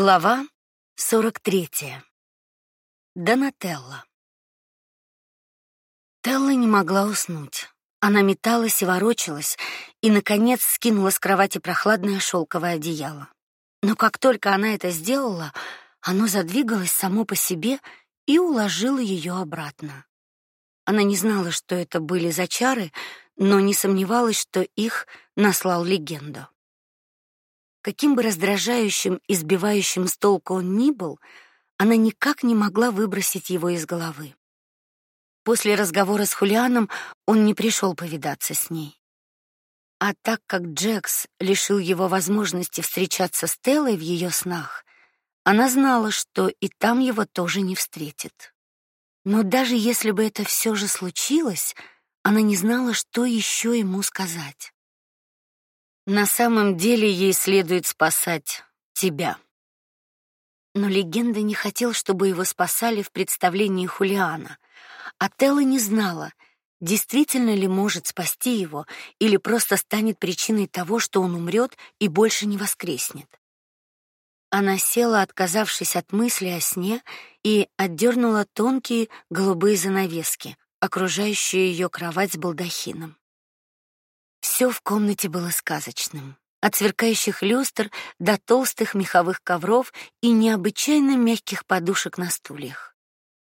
Глава 43. Донателла. Телла не могла уснуть. Она металась и ворочалась, и наконец скинула с кровати прохладное шелковое одеяло. Но как только она это сделала, оно задвигалось само по себе и уложило ее обратно. Она не знала, что это были за чары, но не сомневалась, что их наслал легенду. Каким бы раздражающим и сбивающим с толку он ни был, она никак не могла выбросить его из головы. После разговора с Хулианом он не пришел повидаться с ней. А так как Джекс лишил его возможности встречаться с Теллой в ее снах, она знала, что и там его тоже не встретит. Но даже если бы это все же случилось, она не знала, что еще ему сказать. На самом деле ей следует спасать тебя. Но легенда не хотел, чтобы его спасали в представлении Хулиана. А Телла не знала, действительно ли может спасти его или просто станет причиной того, что он умрет и больше не воскреснет. Она села, отказавшись от мысли о сне, и отдернула тонкие голубые занавески, окружающие ее кровать с балдахином. Все в комнате было сказочным. От сверкающих люстр до толстых меховых ковров и необычайно мягких подушек на стульях.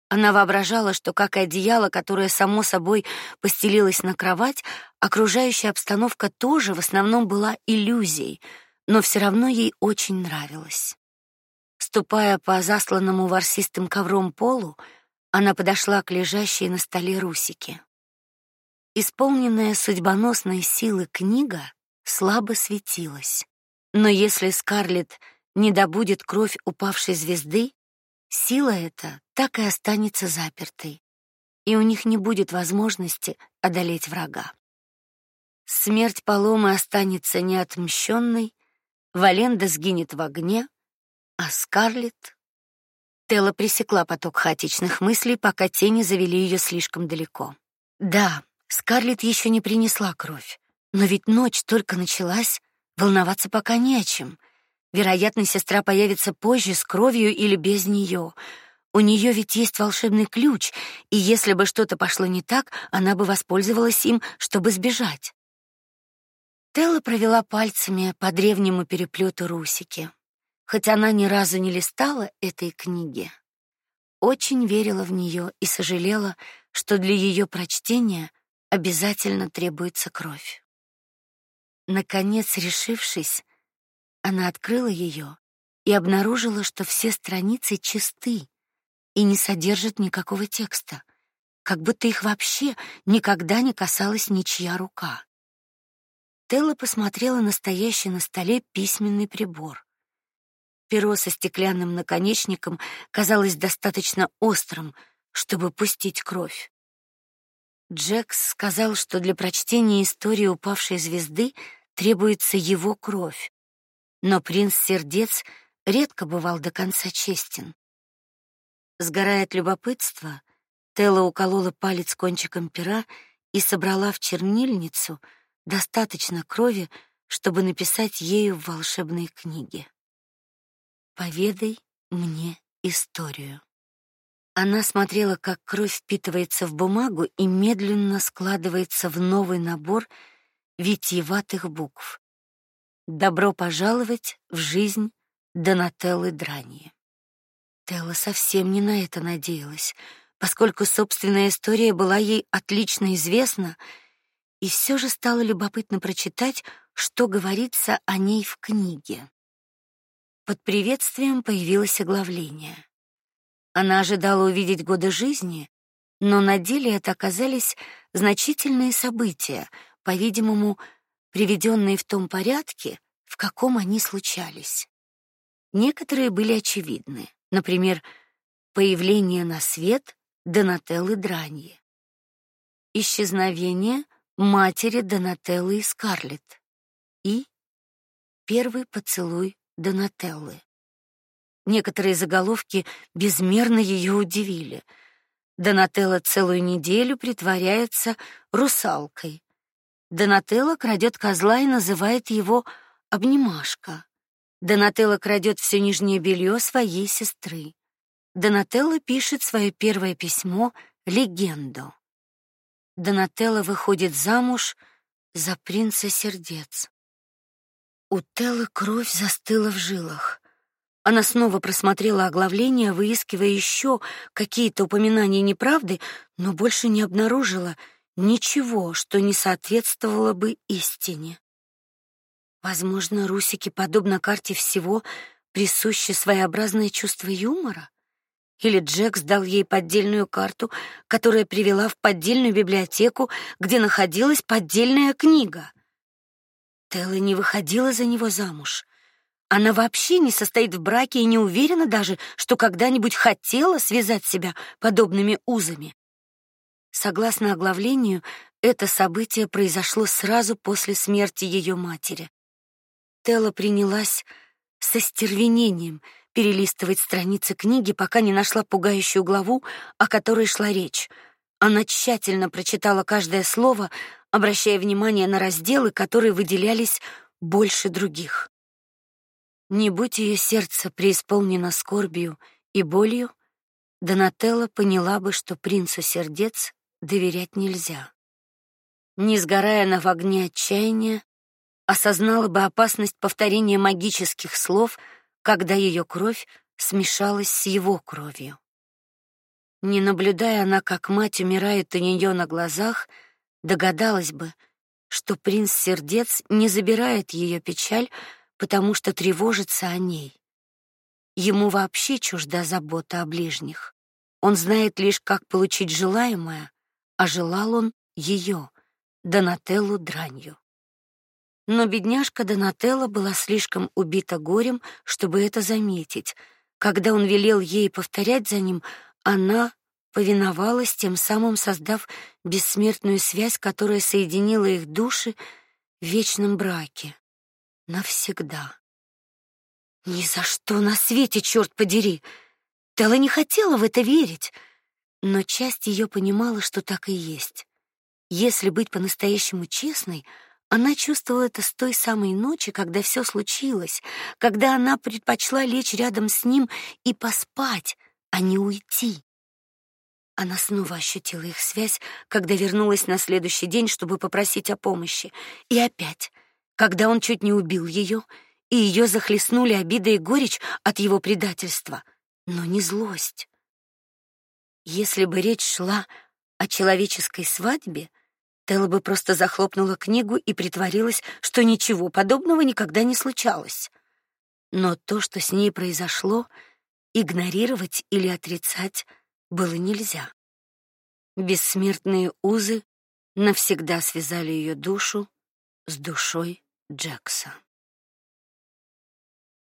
Она воображала, что как одеяло, которое само собой постелилось на кровать, окружающая обстановка тоже в основном была иллюзией, но все равно ей очень нравилось. Ступая по засланному ворсистым ковром полу, она подошла к лежащей на столе Русике. Исполненная судьбоносной силы книга слабо светилась. Но если Скарлетт не добудет кровь упавшей звезды, сила эта так и останется запертой, и у них не будет возможности одолеть врага. Смерть Паломы останется неотмщенной, Валенда сгинет в огне, а Скарлетт Телла пресекла поток хаотичных мыслей, пока тени завели ее слишком далеко. Да, Скарлетт еще не принесла кровь, но ведь ночь только началась, волноваться пока не о чем. Вероятно, сестра появится позже с кровью или без нее. У нее ведь есть волшебный ключ, и если бы что-то пошло не так, она бы воспользовалась им, чтобы сбежать. Телла провела пальцами по древнему переплету русики. Хоть она ни разу не листала этой книги, очень верила в нее и сожалела, что для ее прочтения обязательно требуется кровь. Наконец, решившись, она открыла ее и обнаружила, что все страницы чисты и не содержат никакого текста, как будто их вообще никогда не касалась ничья рука. Телла посмотрела на стоящий на столе письменный прибор. Перо со стеклянным наконечником казалось достаточно острым, чтобы пустить кровь. Джекс сказал, что для прочтения истории упавшей звезды требуется его кровь. Но принц Сердец редко бывал до конца честен. Сгорая от любопытства, Телла уколола палец кончиком пера и собрала в чернильницу достаточно крови, чтобы написать ею в волшебной книге. Поведай мне историю. Она смотрела, как кровь впитывается в бумагу и медленно складывается в новый набор витиеватых букв. Добро пожаловать в жизнь Донателлы Драни. Телла совсем не на это надеялась, поскольку собственная история была ей отлично известна, и все же стало любопытно прочитать, что говорится о ней в книге. Под приветствием появилось оглавление. Она ожидала увидеть годы жизни, но на деле это оказались значительные события, по-видимому, приведенные в том порядке, в каком они случались. Некоторые были очевидны, например, появление на свет Донателлы Драньи, исчезновение матери Донателлы и Скарлетт и первый поцелуй Донателлы. Некоторые заголовки безмерно ее удивили. Донателла целую неделю притворяется русалкой. Донателла крадет козла и называет его обнимашка. Донателла крадет все нижнее белье своей сестры. Донателла пишет свое первое письмо легенду. Донателла выходит замуж за принца сердец. У Теллы кровь застыла в жилах. Она снова просмотрела оглавление, выискивая еще какие-то упоминания неправды, но больше не обнаружила ничего, что не соответствовало бы истине. Возможно, Русике, подобно карте всего, присуще своеобразное чувство юмора? Или Джек сдал ей поддельную карту, которая привела в поддельную библиотеку, где находилась поддельная книга? Телла не выходила за него замуж. Она вообще не состоит в браке и не уверена даже, что когда-нибудь хотела связать себя подобными узами. Согласно оглавлению, это событие произошло сразу после смерти ее матери. Телла принялась со стервенением перелистывать страницы книги, пока не нашла пугающую главу, о которой шла речь. Она тщательно прочитала каждое слово, обращая внимание на разделы, которые выделялись больше других. Не будь ее сердце преисполнено скорбью и болью, Донателла поняла бы, что принцу сердец доверять нельзя. Не сгорая на в огне отчаяния, осознала бы опасность повторения магических слов, когда ее кровь смешалась с его кровью. Не наблюдая она, как мать умирает у нее на глазах, догадалась бы, что принц сердец не забирает ее печаль, потому что тревожится о ней. Ему вообще чужда забота о ближних. Он знает лишь, как получить желаемое, а желал он ее, Донателлу дранью. Но бедняжка Донателла была слишком убита горем, чтобы это заметить. Когда он велел ей повторять за ним, она повиновалась, тем самым создав бессмертную связь, которая соединила их души в вечном браке навсегда. Ни за что на свете, черт подери. Тела не хотела в это верить, но часть ее понимала, что так и есть. Если быть по-настоящему честной, она чувствовала это с той самой ночи, когда все случилось, когда она предпочла лечь рядом с ним и поспать, а не уйти. Она снова ощутила их связь, когда вернулась на следующий день, чтобы попросить о помощи, и опять когда он чуть не убил ее, и ее захлестнули обида и горечь от его предательства, но не злость. Если бы речь шла о человеческой свадьбе, Телла бы просто захлопнула книгу и притворилась, что ничего подобного никогда не случалось. Но то, что с ней произошло, игнорировать или отрицать было нельзя. Бессмертные узы навсегда связали ее душу с душой Джекса.